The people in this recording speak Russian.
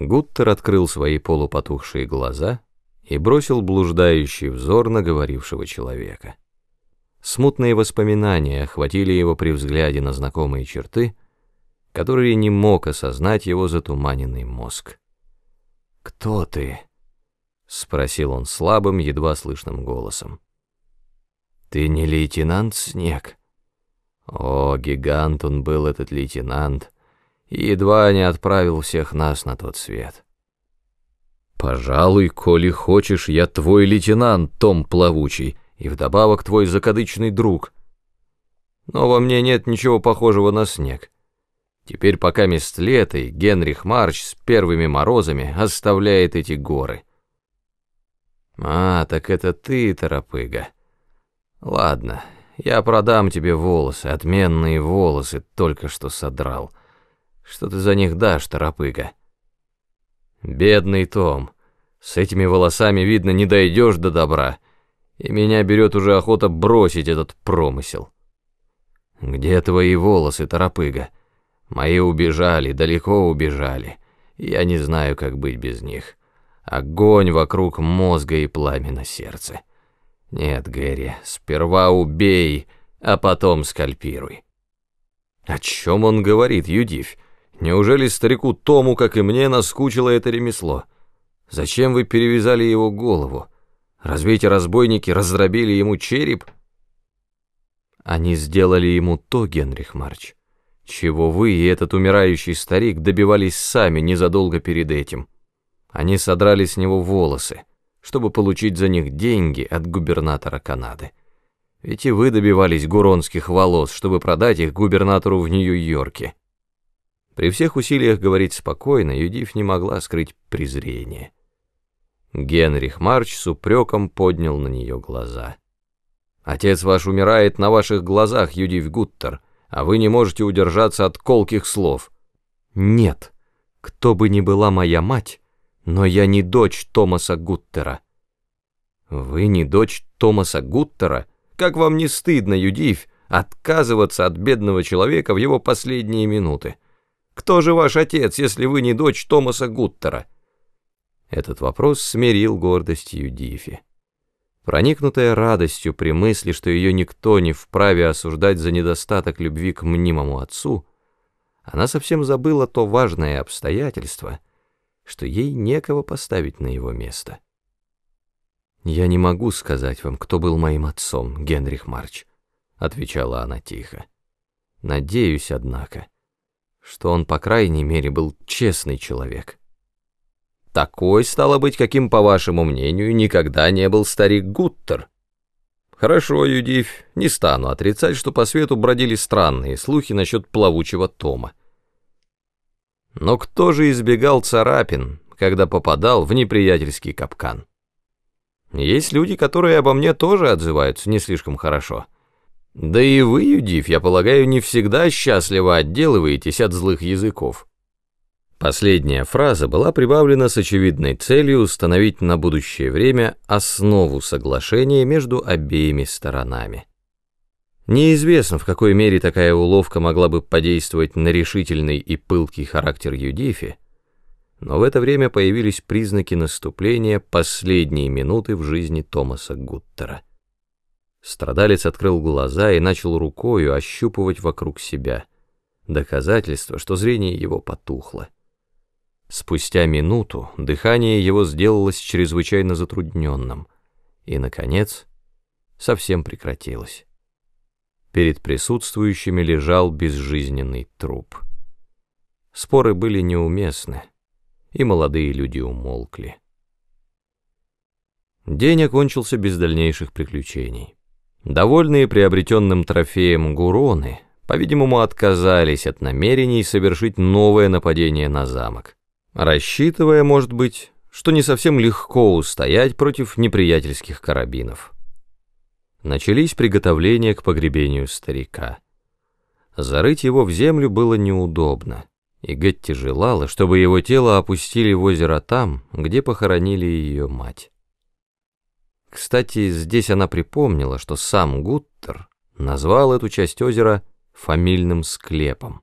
Гуттер открыл свои полупотухшие глаза и бросил блуждающий взор на говорившего человека. Смутные воспоминания охватили его при взгляде на знакомые черты, которые не мог осознать его затуманенный мозг. «Кто ты?» — спросил он слабым, едва слышным голосом. «Ты не лейтенант Снег?» О, гигант он был этот лейтенант, и едва не отправил всех нас на тот свет. «Пожалуй, коли хочешь, я твой лейтенант, Том Плавучий, и вдобавок твой закадычный друг. Но во мне нет ничего похожего на снег. Теперь пока мест лета, и Генрих Марч с первыми морозами оставляет эти горы. А, так это ты, торопыга. Ладно, я продам тебе волосы, отменные волосы, только что содрал. Что ты за них дашь, торопыга? Бедный Том, с этими волосами, видно, не дойдешь до добра, и меня берет уже охота бросить этот промысел. Где твои волосы, торопыга? Мои убежали, далеко убежали. Я не знаю, как быть без них. Огонь вокруг мозга и пламя на сердце. Нет, Гэри, сперва убей, а потом скальпируй. О чем он говорит, Юдивь? Неужели старику Тому, как и мне, наскучило это ремесло? Зачем вы перевязали его голову? Разве эти разбойники раздробили ему череп? Они сделали ему то, Генрих Марч, чего вы и этот умирающий старик добивались сами незадолго перед этим. Они содрали с него волосы, чтобы получить за них деньги от губернатора Канады. Ведь и вы добивались гуронских волос, чтобы продать их губернатору в Нью-Йорке. При всех усилиях говорить спокойно, Юдив не могла скрыть презрение. Генрих Марч с упреком поднял на нее глаза. «Отец ваш умирает на ваших глазах, Юдив Гуттер, а вы не можете удержаться от колких слов». «Нет, кто бы ни была моя мать, но я не дочь Томаса Гуттера». «Вы не дочь Томаса Гуттера? Как вам не стыдно, Юдив, отказываться от бедного человека в его последние минуты?» Кто же ваш отец, если вы не дочь Томаса Гуттера?» Этот вопрос смирил гордость Юдифи. Проникнутая радостью при мысли, что ее никто не вправе осуждать за недостаток любви к мнимому отцу, она совсем забыла то важное обстоятельство, что ей некого поставить на его место. «Я не могу сказать вам, кто был моим отцом, Генрих Марч», — отвечала она тихо. «Надеюсь, однако, что он, по крайней мере, был честный человек. Такой, стало быть, каким, по вашему мнению, никогда не был старик Гуттер. Хорошо, Юдив, не стану отрицать, что по свету бродили странные слухи насчет плавучего Тома. Но кто же избегал царапин, когда попадал в неприятельский капкан? Есть люди, которые обо мне тоже отзываются не слишком хорошо — да и вы, Юдив, я полагаю, не всегда счастливо отделываетесь от злых языков. Последняя фраза была прибавлена с очевидной целью установить на будущее время основу соглашения между обеими сторонами. Неизвестно, в какой мере такая уловка могла бы подействовать на решительный и пылкий характер Юдифи, но в это время появились признаки наступления последней минуты в жизни Томаса Гуттера. Страдалец открыл глаза и начал рукою ощупывать вокруг себя. Доказательство, что зрение его потухло. Спустя минуту дыхание его сделалось чрезвычайно затрудненным, и, наконец, совсем прекратилось. Перед присутствующими лежал безжизненный труп. Споры были неуместны, и молодые люди умолкли. День окончился без дальнейших приключений. Довольные приобретенным трофеем гуроны, по-видимому, отказались от намерений совершить новое нападение на замок, рассчитывая, может быть, что не совсем легко устоять против неприятельских карабинов. Начались приготовления к погребению старика. Зарыть его в землю было неудобно, и Гетти желала, чтобы его тело опустили в озеро там, где похоронили ее мать. Кстати, здесь она припомнила, что сам Гуттер назвал эту часть озера фамильным склепом.